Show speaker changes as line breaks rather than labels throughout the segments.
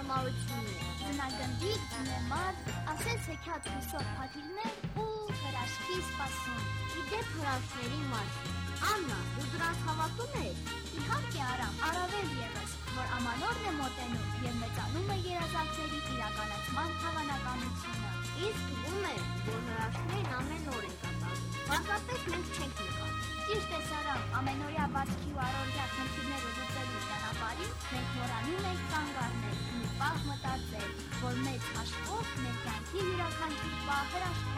որոշ անհարմարություններ։ Ձնագնդիկ, ձնեմատ, ասես հեքիաթ հուսով փաթիլներ ու հրաշքի սպասում։ Իդեպ հրաշքների մասին։ Աննա, դու դրանց հավատում ես։ Իհարկե արամ, առավել եւս, որ ամանորն է մոտենում եւ մեծանում է երազանքների իրականացման հավանականությունը։ Իսկ թվում է, որ հրաշքներն ամեն օր են կատարվում։ Պարզապես մենք չենք նկատում։ Ճիշտ է Սարան, ամենօրյա վարձքի ու առօրյա խնդիրները լուծելու ճանապարհին մենք նորանում ենք կանգ յուրաքանչյուր պահ հրաշքով է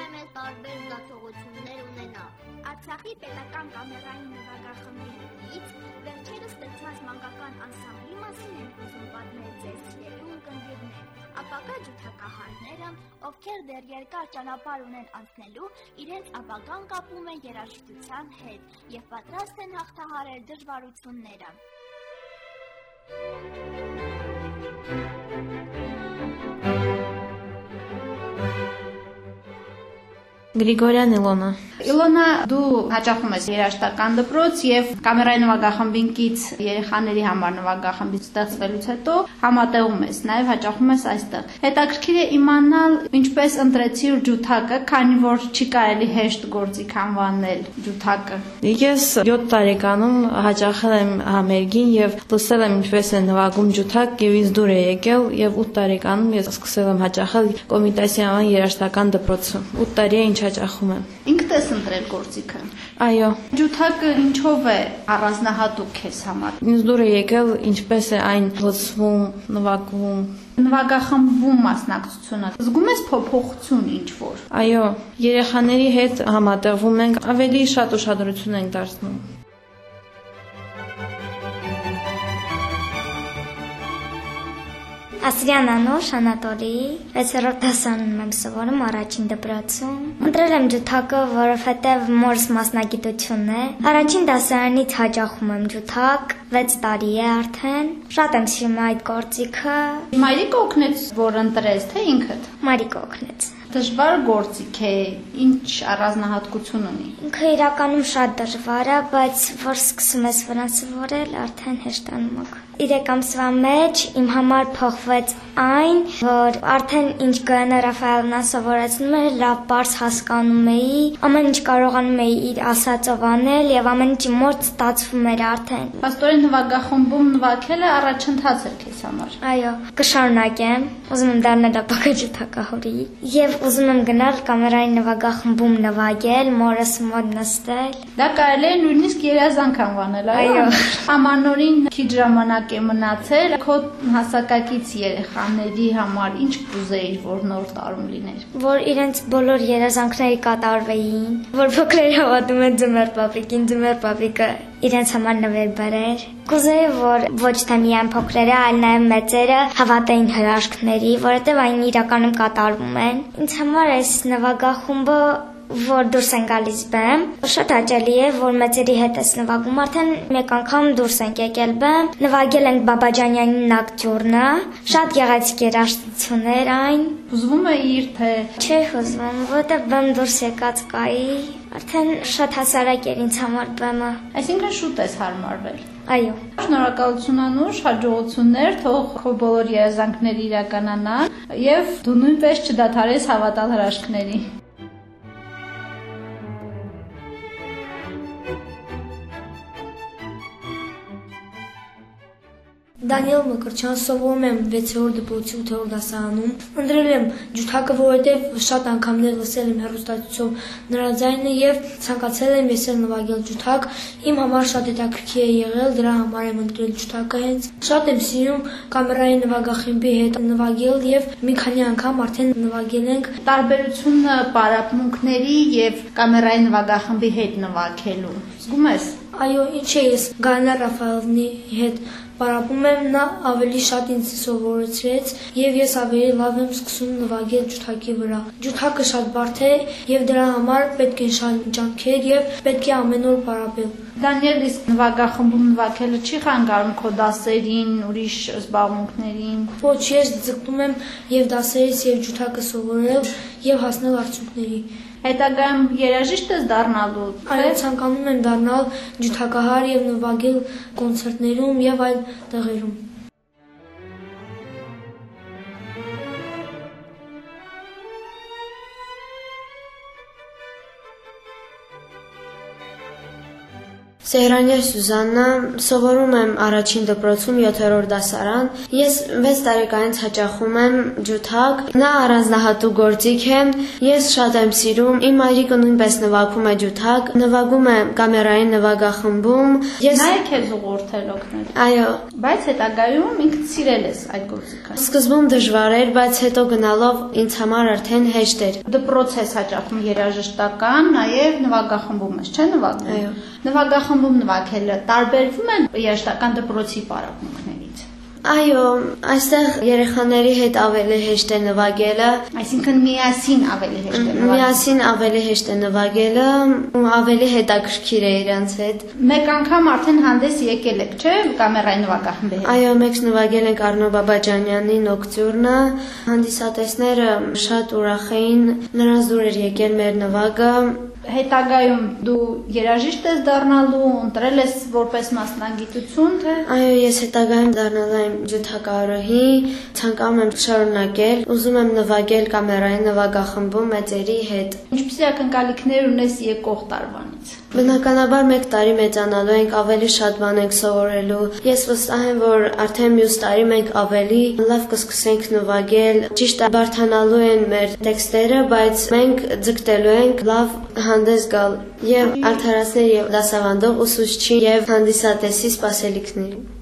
է մեզ տարբեր զգացողություններ ունենալ։ Արցախի պետական կամերային նվագախմբի հետից վերջերս ստեղծված մանկական անսամբլի մասին են ուզում պատմել ձեզ սիրելի ունկնդիրներ։ Ապակա ջութակահարները, ովքեր դեռ երկար ճանապարհ ունեն անցնելու, իրենց ապագան կապում են երաժշտության հետ եւ պատրաստ են հաղթահարել դժվարությունները։
Գրիգորյան Իլոնա
Իլոնա, դու հաճախում ես երաժշտական դպրոց եւ կամերային նվագախմբինքից երեխաների համար նվագախմբից ստեղծվելուց հետո համատեղում ես, նաեւ հաճախում ես այստեղ։ Հետաքրքիր է իմանալ ինչպես ընտրեցի ու ջութակը, քանի որ չի կարելի հեշտ գործիք անվանել ջութակը։
Ես 7 տարեկանում հաճախել եմ համերգին եւ լսել եմ ինչպես է նվագում ջութակ եւ ինձ դուր է եկել եւ 8 տարեկանում ես սկսել եմ հաճախել Կոմիտասիան երաժշտական դպրոցը։ 8 տարի է ինչ հաճախում եմ։
Ինքդ ես ընտրել գործիքը։
Այո,
Ջութակը ինչով է առանձնահատուկ քեզ համար։
ինձ դուր է եկել ինչպես է այն լսվում, նվագվում։
Նվագախմբում մասնակցությունը զգում ես փոփոխություն ինչ որ։
Այո, երեխաների հետ համատեղվում ենք, ավելի շատ ուշադրություն ենք դարձնում։
Ասրյան Անուշ Անատոլիի 6-րդ դասարանում եմ սովորում առաջին դպրոցում։ Ընտրել եմ ջութակը, որովհետև մորս մասնագիտությունն է։ Առաջին դասարանից հաճախում եմ ջութակ, 6 տարի է արդեն։ Շատ եմ սիրում այդ գործիքը։
Մայրիկը օգնեց, որ ընտրես, թե ինքդ։
Մարիկը օգնեց։
Դժվար գործիք է, ինչ առանձնահատկություն ունի։
Ինքը իրականում շատ դժվար է, բայց որ սկսում ես վրան սովորել, արդեն հեշտանում եք։ 3 ամսվա մեջ իմ համար փոխվեց այն, որ արդեն ինչ Գայանա Ռաֆայելնա սովորեցնում էր, լավ բարձ հասկանում էի, ամեն ինչ կարողանում էի իր ասածով անել եւ ամեն ինչ մոտ ստացվում էր արդեն։
Պաստորեն նվագախմբում նվագելը առաջընթաց էր քեզ համար։
Այո, կշարունակեմ։ Ուզում եմ դառնալ ապակաճի թակահորի եւ ուզում եմ գնալ կամերային նվագախմբում նվագել, մորս մոտ նստել։
Դա կարելի է նույնիսկ երազանք անվանել, Այո։ Ամանորին քիչ ժամանակ է մնացել, քո հասակակից երեխաների համար ինչ կուզեիր, որ նոր տարում լիներ։
որ իրենց բոլոր երազանքները կատարվեին, որ փոքրերը հավատում են ձմեռ պապիկին, ձմեռ պապիկը իրենց համար նվեր բերեր։ Կուզեի, որ ոչ թե միայն փոքրերը, այլ նաև մեծերը հավատային հրաշքների, որովհետև այն իրականում կատարվում են։ Ինձ համար այս նվագախումբը որ դուրս են գալիս բեմ։ Շատ հաճելի է, որ մեծերի հետ ես նվագում, արդեն մեկ անգամ դուրս ենք եկել բեմ։ Նվագել ենք Բաբաջանյանի նակտյուրնը, շատ գեղեցիկ երաժշտություններ այն։
Ուզվում է իր թե
Չէ հուզվում, որտեղ բեմ դուրս եկած կայի, արդեն շատ հասարակ էր ինձ համար բեմը։
այսինքն շուտ ես հարմարվել։
Այո։
Շնորհակալություն Անուշ, հաջողություններ, թող քո բոլոր երազանքները իրականանան եւ դու նույնպես չդադարես հավատալ հրաշքների։
Դանիել Մկրչյան սովորում եմ 6-րդ դպրոցի 8-րդ դասարանում։ Ընտրել եմ ջութակը, որովհետև շատ անգամներ լսել եմ հեռուստացույցով նրա ձայնը եւ ցանկացել եմ ես էլ նվագել ջութակ։ Իմ համար շատ հետաքրքիր է եղել, դրա համար եմ ընտրել ջութակը հենց։ Շատ եմ սիրում կամերային նվագախմբի հետ նվագել եւ մի քանի անգամ արդեն նվագել ենք
Տարբերությունը պարապմունքների եւ կամերային նվագախմբի հետ նվագելու։ Զգում ես։
Այո, ինչ է ես Գալնա Ռաֆայելովնի հետ պարապում եմ, նա ավելի շատ ինձ սովորեցրեց եւ ես ավելի լավ եմ սկսում նվագել ջութակի վրա։ Ջութակը շատ բարդ է եւ դրա համար պետք է շատ ջանքեր եւ պետք է ամեն օր պարապել։
Դանիել իսկ նվագախմբում նվագելը չի խանգարում քո դասերին, ուրիշ զբաղմունքներին։
Ոչ, ես ձգտում եմ եւ դասերից եւ ջութակը սովորել եւ հասնել արդյունքների։
Հետագայում երաժիշտ ես դառնալու։
Այո, ցանկանում եմ դառնալ ջութակահար եւ նվագել կոնցերտներում եւ այլ տեղերում։
Սեյրանյա Սյուզաննա, սովորում եմ առաջին դպրոցում 7-րդ դասարան։ Ես 6 տարեկանից հաճախում եմ ջութակ։ Նա առանձնահատուկ գործիք է։ Ես շատ եմ սիրում։ Իմ մայրիկը նույնպես նվագում է ջութակ, նվագում է կամերային նվագախմբում։ Ես
Նա է քեզ ուղղորդել օգնել։
Այո,
Բայց հետագայում ինքդ սիրել ես այդ գործիքը։
սկզբում դժվար էր, բայց հետո գնալով ինձ համար արդեն հեշտ էր։
Դպրոց ես հաճախում երաժշտական, նաև նվագախմբում ես, չէ՞ նվագում։
Այո։
Նվագախմբում նվագելը տարբերվում են երաժշտական դպրոցի պարապմունքներից։
Այո, այստեղ երեխաների հետ ավելի հեշտ է նվագելը,
Այսինքն միասին ավելի հեշտ է նվագել։
միասին ավելի հեշտ է նվագելը, ու ավելի հետաքրքիր է իրանց հետ։
Մեկ անգամ արդեն հանդես եկել եք, չէ՞, կամերային նվագախմբի հետ։
Այո, մենք նվագել ենք Արնո Բաբաջանյանի Նոկտյուրնը։ Հանդիսատեսները շատ ուրախ էին, նրանց դուր էր եկել մեր նվագը։
Հետագայում դու երաժիշտ ես դառնալու, ընտրել ես որպես մասնագիտություն, թե
Այո, ես հետագայում դառնալու եմ ջութակարոհի, ցանկանում եմ շարունակել, ուզում եմ նվագել կամերային նվագախմբում մեծերի հետ։
ինչպիսի ակնկալիքներ ունես եկող տարվանից։
Բնականաբար մեկ տարի մեծանալու ենք, ավելի շատ բան ենք սովորելու։ Ես վստահ եմ, որ արդեն մյուս տարի մենք ավելի լավ կսկսենք նվագել։ Ճիշտ է, բարթանալու են մեր տեքստերը, բայց մենք ձգտելու ենք լավ հանդես գալ եւ արդարացնել եւ դասավանդող ուսուցչի եւ հանդիսատեսի սպասելիքներին։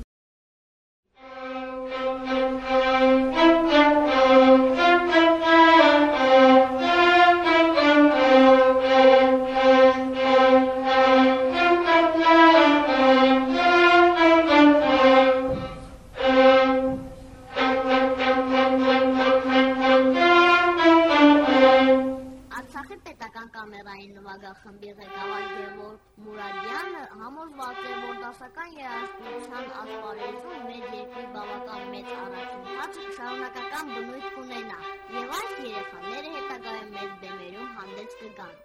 Պետական կամերային նվագախմբի ղեկավար Գևորգ Մուրադյանը համոզված է, որ դասական երաժշտության ասպարեզում մեր երկրի բավական մեծ առաջընթաց շարունակական բնույթ կունենա, եւ այս երեխաները հետագայում մեծ բեմերում հանդես կգան։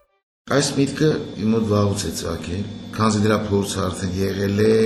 Այս միտքը իմ մոտ վաղուց է ծագել, քանզի դրա փորձը արդեն եղել է,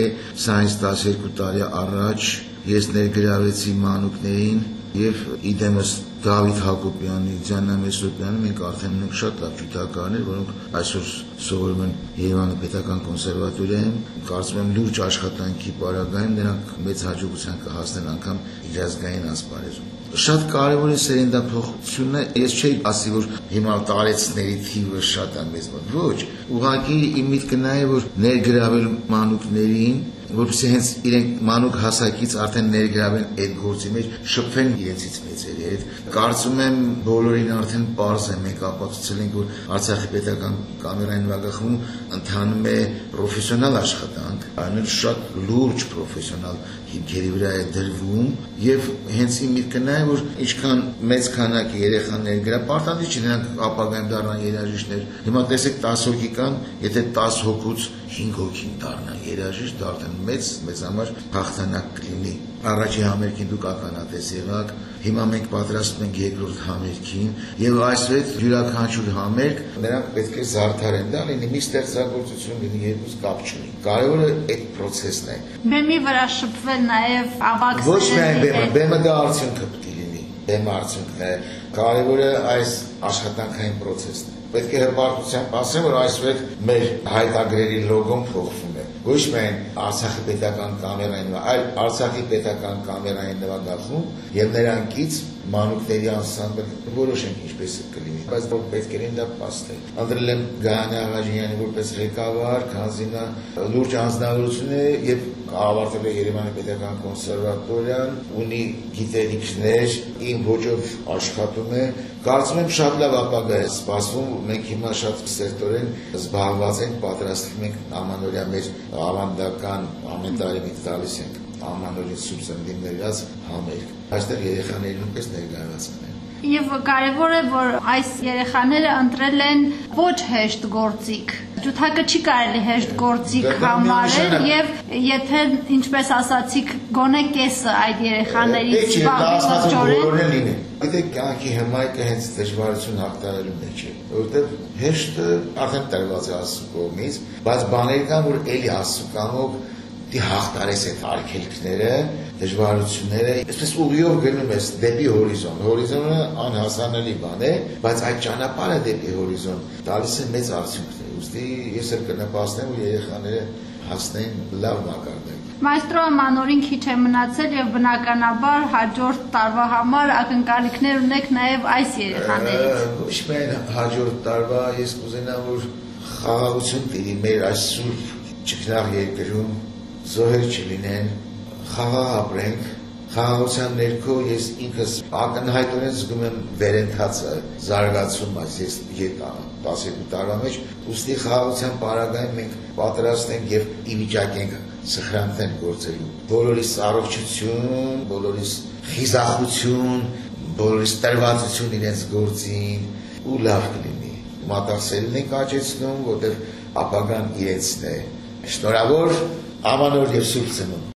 սա ինձ 12 տարի առաջ ես ներգրավեցի մանուկներին եւ իդեմս Դավիթ Հակոբյանի, Ձաննա Մեսրոպյանի մենք արդեն ունենք շատ լավ ջութակարներ, որոնք այսօր սովորում են Երևանի պետական կոնսերվատորիայում, կարծում եմ լուրջ աշխատանքի պարագայում նրանք մեծ հաջողության կհասնեն անգամ միջազգային ասպարեզում։ Շատ կարևոր է սերնդափոխությունը։ Ես չէի ասի, որ հիմա տարեցների թիվը շատ է մեծ, ոչ, ուղղակի իմ միտքը նա է, որ ներգրավել մանուկներին որովհետեւ հենց իրենք մանուկ հասակից արդեն ներգրավեն այդ գործի մեջ, շփվեն իրենցից մեծերի հետ։ Կարծում եմ բոլորին արդեն པարզ է, մենք ապացուցել ենք, որ Արցախի պետական կամերային նվագախմբում ընթանում է պրոֆեսիոնալ աշխատանք, այն շատ լուրջ պրոֆեսիոնալ հիմքերի վրա է դրվում եւ հենց իմ միտքը նա է որ ինչքան մեծ քանակի երեխաներ գրա պարտադիր չի նրանք ապագայում դառնան երաժիշտներ հիմա տեսեք 10 հոգի կան եթե 10 հոգուց 5 հոգին դառնան երաժիշտ դարձան մեծ մեծ համար հաղթանակ կլինի առաջի համերգին դուք ականատես եղաք հիմա մենք պատրաստում ենք երկրորդ համերգին եւ այսպես յուրաքանչյուր համերգ նրանք պետք է զարդարեն դա լինի մի ստեղծագործություն լինի երկուս կապ չունի կարևորը այդ process-ն է
բեմի վրա շփվել նաեւ ավակները
ոչ միայն բեմը բեմը դա արդյունքը պետք է լինի բեմը արդյունքն է կարևորը այս աշխատանքային process-ն է պետք է հրապարակությամբ ասեմ որ այսպես մեր հայտագրերի լոգոն փոխվում ոչ միայն Արցախի պետական կամերային, այլ Արցախի պետական կամերային նվագախումբ եւ նրանքից մանուկների անսամբլ որոշենք ինչպես կլինի բայց որ պետք է դա փաստը անդրել եմ Գայանե Աղաջյանի որպես ղեկավար քանզի նա լուրջ անձնավորություն է եւ ավարտել է Երևանի պետական կոնսերվատորիան ունի գիտելիքներ իմ ոճով աշխատում է կարծում եմ շատ լավ ապագա է սպասվում մենք հիմա շատ սերտորեն զբաղված ենք պատրաստվում ենք ամանորյա մեր ավանդական ամեն տարի մի տալիս ենք ամանորի սուրբ ծննդին ներած համերգ այստեղ երեխաների նույնպես ներկայացան են
Եվ կարևոր է, որ այս երեխաները ընտրել են ոչ հեշտ գործիք։ Ջութակը չի կարելի հեշտ գործիք համարել եւ եթե ինչպես ասացիք, գոնե կեսը այդ երեխաներից
զբաղվելիորեն Եթե կյանքի հմայքը հենց դժվարություն հաղթարելու մեջ է, որովհետև հեշտը արդեն տրված է Աստծո կողմից, բայց բաներ կան, որ էլի Աստծո կամոք դի հաղթարես այդ արգելքները, դժվարությունները, այսպես ուղիով գնում ես դեպի հորիզոն։ Հորիզոնը անհասանելի բան է, բայց այդ ճանապարհը դեպի հորիզոն տալիս է մեծ արդյունքներ։ Ոստի ես էլ կնպաստեմ, որ երեխաները հասնեն լավ մակարդակ։
Մայստրո մանորին քիչ է մնացել եւ բնականաբար հաջորդ տարվա համար ակնկալիքներ ունեք նաեւ այս երեխաներից։
Ոչ միայն հաջորդ տարվա, ես կուզենամ որ խաղաղություն տիրի մեր այս սուրբ ճգնաղ երկրում զոհեր չլինեն, խաղաղ ապրենք, խաղաղության ներքո ես ինքս ակնհայտորեն զգում եմ վերընթացը, զարգացում, այս ես ետ 12 տարվա մեջ, ուստի խաղաղության պարագայում մենք պատրաստ ենք եւ ի վիճակ ենք սխրանքներ գործելու։ Բոլորիս առողջություն, բոլորիս խիզախություն, բոլորիս տրվածություն իրենց գործին ու լավ կլինի։ Մատաղսերին ենք աճեցնում, որտեղ ապագան իրենցն է։ Շնորհավոր Amanor եւ Սուրբ Ծնունդ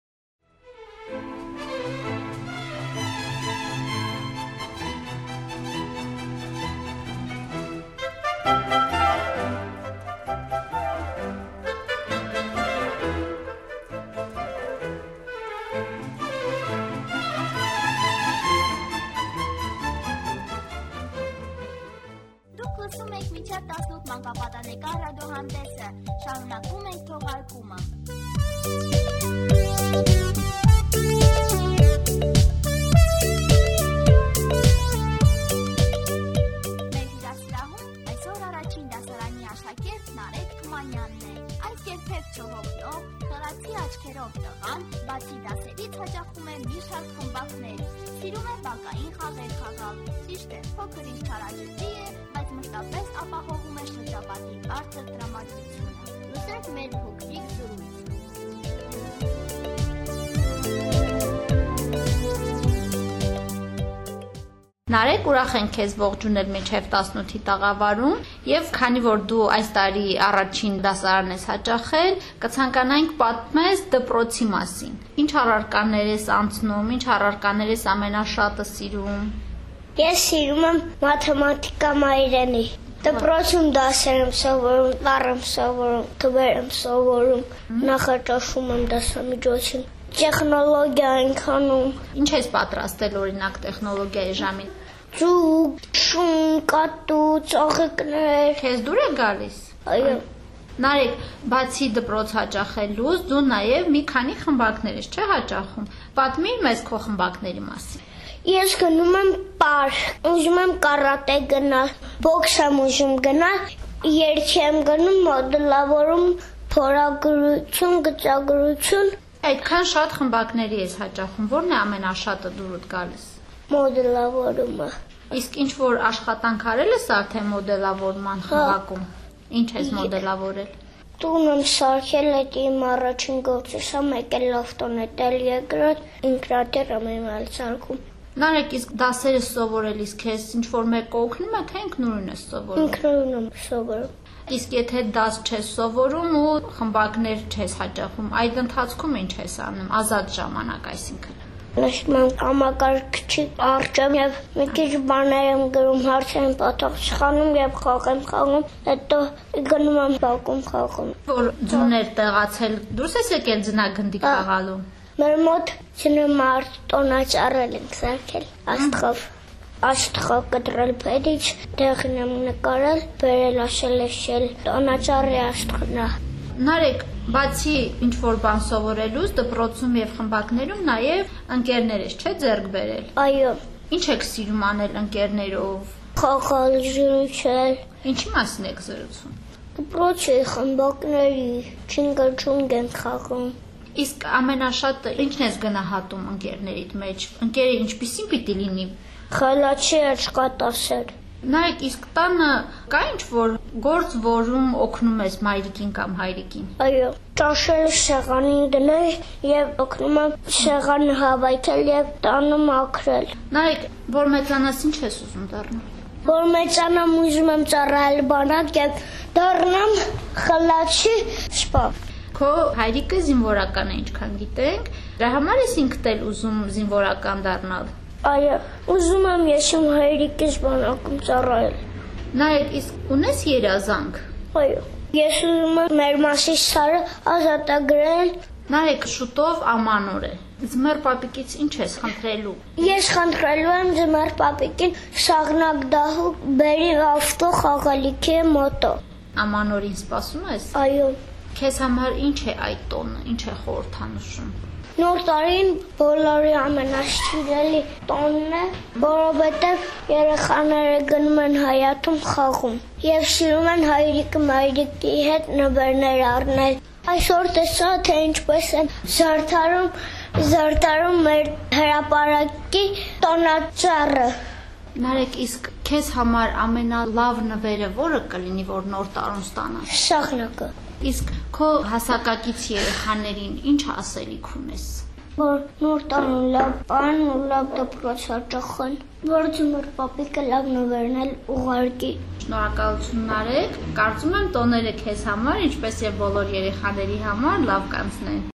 ուրախ ենք քեզ ողջունել մինչև 18-ի տաղավարում եւ քանի որ դու այս տարի առաջին դասարան ես հաճախել, կցանկանայինք պատմես դպրոցի մասին։ Ինչ առարկաներ ես անցնում, ինչ առարկաներ ես ամենաշատը սիրում։
Ես սիրում եմ մաթեմատիկա մայրենի։ Դպրոցում դասեր եմ սովորում, տառ եմ սովորում, թվեր եմ սովորում, նախաճաշում եմ դասամիջոցին տեխնոլոգիա ենք անում։
Ինչ ես պատրաստել օրինակ տեխնոլոգիայի ժամին։
Ձուկ, շուն, կատու, ծաղիկներ։
Քեզ դուր է գալիս։
Այո։
Նարեկ, բացի դպրոց հաճախելուց, դու նաև մի քանի խմբակներ ես, չէ՞ հաճախում։ Պատմի մեզ քո խմբակների մասին։
Ես գնում եմ պարկ, ուզում եմ կարատե գնալ, բոքս եմ ուզում գնալ, Երգի եմ գնում մոդելավորում, փորագրություն, գծագրություն,
Այդքան շատ խմբակների ես հաճախում, որն է ամենաշատը դուրդ գալիս։
մոդելավորումը։
Իսկ ինչ որ աշխատանք արել ես արդեն մոդելավորման խմբակում։ Ինչ ես մոդելավորել։
Տուն եմ սարքել այդ իմ առաջին գործս, հա մեկ էլ ավտոն է տել երկրորդ, ինքնատեր այլ սարքում։
Նարեկ իսկ դասերը սովորելիս քեզ ինչ որ մեկը օգնում է, թե ինքնուրույն ես սովորում։
Ինքնուրույն եմ սովորում։
Իսկ եթե դաս չես սովորում ու խմբակներ չես հաճախում, այդ ընթացքում ինչ ես անում։ Ազատ ժամանակ, այսինքն։
Եմ համակարգչի արջեմ եւ մի քիչ բաներ եմ գրում, հարցերին պատող չխանում եւ խաղ եմ խաղում, հետո գնում եմ բակում խաղում։
Որ ձուներ տեղացել, դուրս ես եկել ձնագնդիկ խաղալու։
Մեր մոտ չնեմար տոնաճարել ենք սարքել աստղով։ Աստղով կտրել փերիչ, տեղին եմ նկարել, բերել աշելեշել, տոնաճարի աստղնա։
Նարեկ, բացի ինչ որ բան սովորելուց դպրոցում եւ խմբակներում նաեւ ընկերներ ես, չէ՞ ձեռք բերել։
Այո,
Ինչ եք սիրում անել ընկերներով։
խաղալ ժրուչել,
Ինչի մասին եք զրուցում։
դպրոցի խմբակների, չինգրջունգ են խաղում։
Իսկ ամենաշատը ինչն ես գնահատում ընկերներիդ մեջ։ Ընկերը ինչպեսին պիտի լինի։
Խելացի աշխատասեր։
Նայեք, իսկ տանը կա ինչ որ գործ, որում օգնում ես մայրիկին կամ հայրիկին։
Այո, ճաշել սեղանին դնել եւ օգնում եմ սեղանը հավաքել եւ տանը մաքրել։
Նայեք, որ մեծանաս ինչ ես ուզում դառնալ։
Որ մեծանամ ուզում եմ ծառայել բանակ եւ դառնամ խելացի սպա։
Քո հայրիկը զինվորական է, ինչքան գիտենք։ Դրա համար ես ինքդ էլ ուզում զինվորական դառնալ։
Այո, ուզում եմ ես իմ հայրիկիս բանակում ծառայել։
Նայեք, իսկ ունես երազանք։
Այո։ Ես ուզում եմ մեր մասի սարը ազատագրել։
Նայեք, շուտով ամանոր է։ Ձմեռ պապիկից ինչ ես խնդրելու։
Ես խնդրելու եմ ձմեռ պապիկին սաղնակ դահուկ բերի ավտո խաղալիքի մոտո։
Ամանորին սպասում ես։
Այո։
Քեզ համար ինչ է այդ տոնը, ինչ է խորհրդանշում։
Նոր տարին բոլորի ամենաշիրելի տոնն է, որովհետև երեխաները գնում են հայաթում խաղում եւ սիրում են հայրիկը մայրիկի հետ նվերներ առնել։ Այսօր տեսա թե ինչպես են զարդարում զարդարում մեր հրապարակի տոնածառը։
Նարեկ, իսկ քեզ համար ամենալավ նվերը որը կլինի, որ նոր տարուն ստանաս։
Շախնակը։
Իսկ քո հասակակից երեխաներին ինչ ասելիք ունես։
Որ նոր տարին լավ բան ու լավ դպրոց հաճախեն։ Որ ձմեռ պապիկը լավ նվերնել ուղարկի։
Շնորհակալություն Նարեկ։ Կարծում եմ տոները քեզ համար, ինչպես եւ բոլոր երեխաների համար լավ կանցնեն։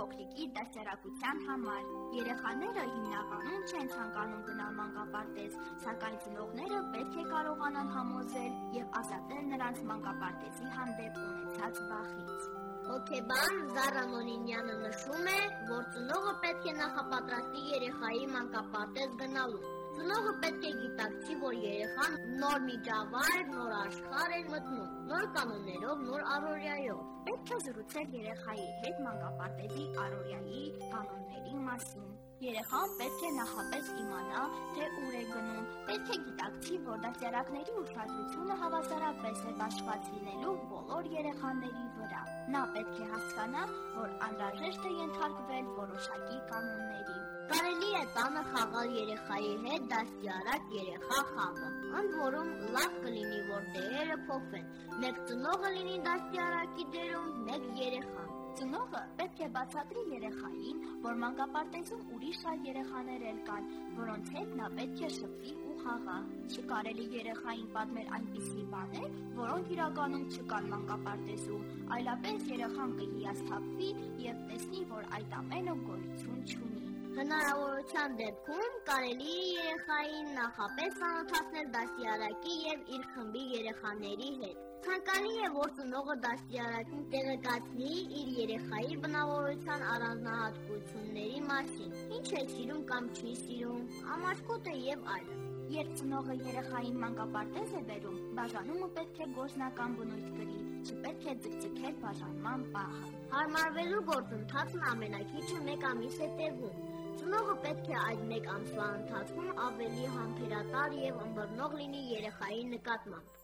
փոքրիկի դաստիարակության համար։ Երեխաները հիմնականում չեն ցանկանում գնալ մանկապարտեզ, սակայն ծնողները պետք է կարողանան համոզել եւ ազատել նրանց մանկապարտեզի հանդեպ ունեցած վախից։ Հոկեբան Զարա Մոնինյանը նշում է, որ ծնողը պետք է նախապատրաստի երեխայի մանկապարտեզ գնալու։ Ծնողը պետք է գիտակցի, որ երեխան նոր միջավայր, նոր աշխարհ է մտնում, նոր կանոններով, նոր առօրյայով։ Պետք է զրուցել երեխայի հետ մանկապարտեզի առօրյայի կանոնների մասին։ Երեխան պետք է նախապես իմանա, թե ուր է գնում։ Պետք է գիտակցի, որ դաստիարակների ուշադրությունը հավասարապես է աշխատված լինելու բոլոր երեխաների վրա։ Նա պետք է հասկանա, որ անհրաժեշտ է ենթարկվել որոշակի կանոնների։ Կարելի է տանը խաղալ երեխայի հետ դաստիարակ երեխա խաղը։ Ընդ որում լավ կլինի, որ դերերը փոխվեն։ Մեկ ծնողը լինի դաստիարակի դերում, մեկ երեխան։ Ծնողը պետք է բացատրի երեխային, որ մանկապարտեզում ուրիշ այլ երեխաներ էլ կան, որոնց հետ նա պետք է շփվի ու խաղա։ Չի կարելի երեխային պատմել այնպիսի բաներ, որոնք իրականում չկան մանկապարտեզում, այլապես երեխան կհիասթափվի եւ տեսնի, որ այդ ամենը գոյություն չունի։ Հնարավորության դեպքում կարելի է երեխային նախապես ծանոթացնել դաստիարակի եւ իր խմբի երեխաների հետ։ Ցանկալի է, որ ծնողը դաստիարակին տեղեկացնի իր երեխայի բնավորության առանձնահատկությունների մասին, ինչ է սիրում կամ չի սիրում, ամասկոտ է եւ այլն։ Երբ ծնողը երեխային մանկապարտեզ է բերում, բաժանումը պետք է գործնական բնույթ կրի, չպետք է ձգձգել բաժանման պահը։ Հարմարվելու գործընթացն ամենակիչը 1 ամիս է տևում։ Ծնողը պետք է այդ 1 ամսվա ընթացքում ավելի համբերատար եւ ըմբռնող լինի երեխայի նկատմամբ։